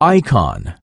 icon.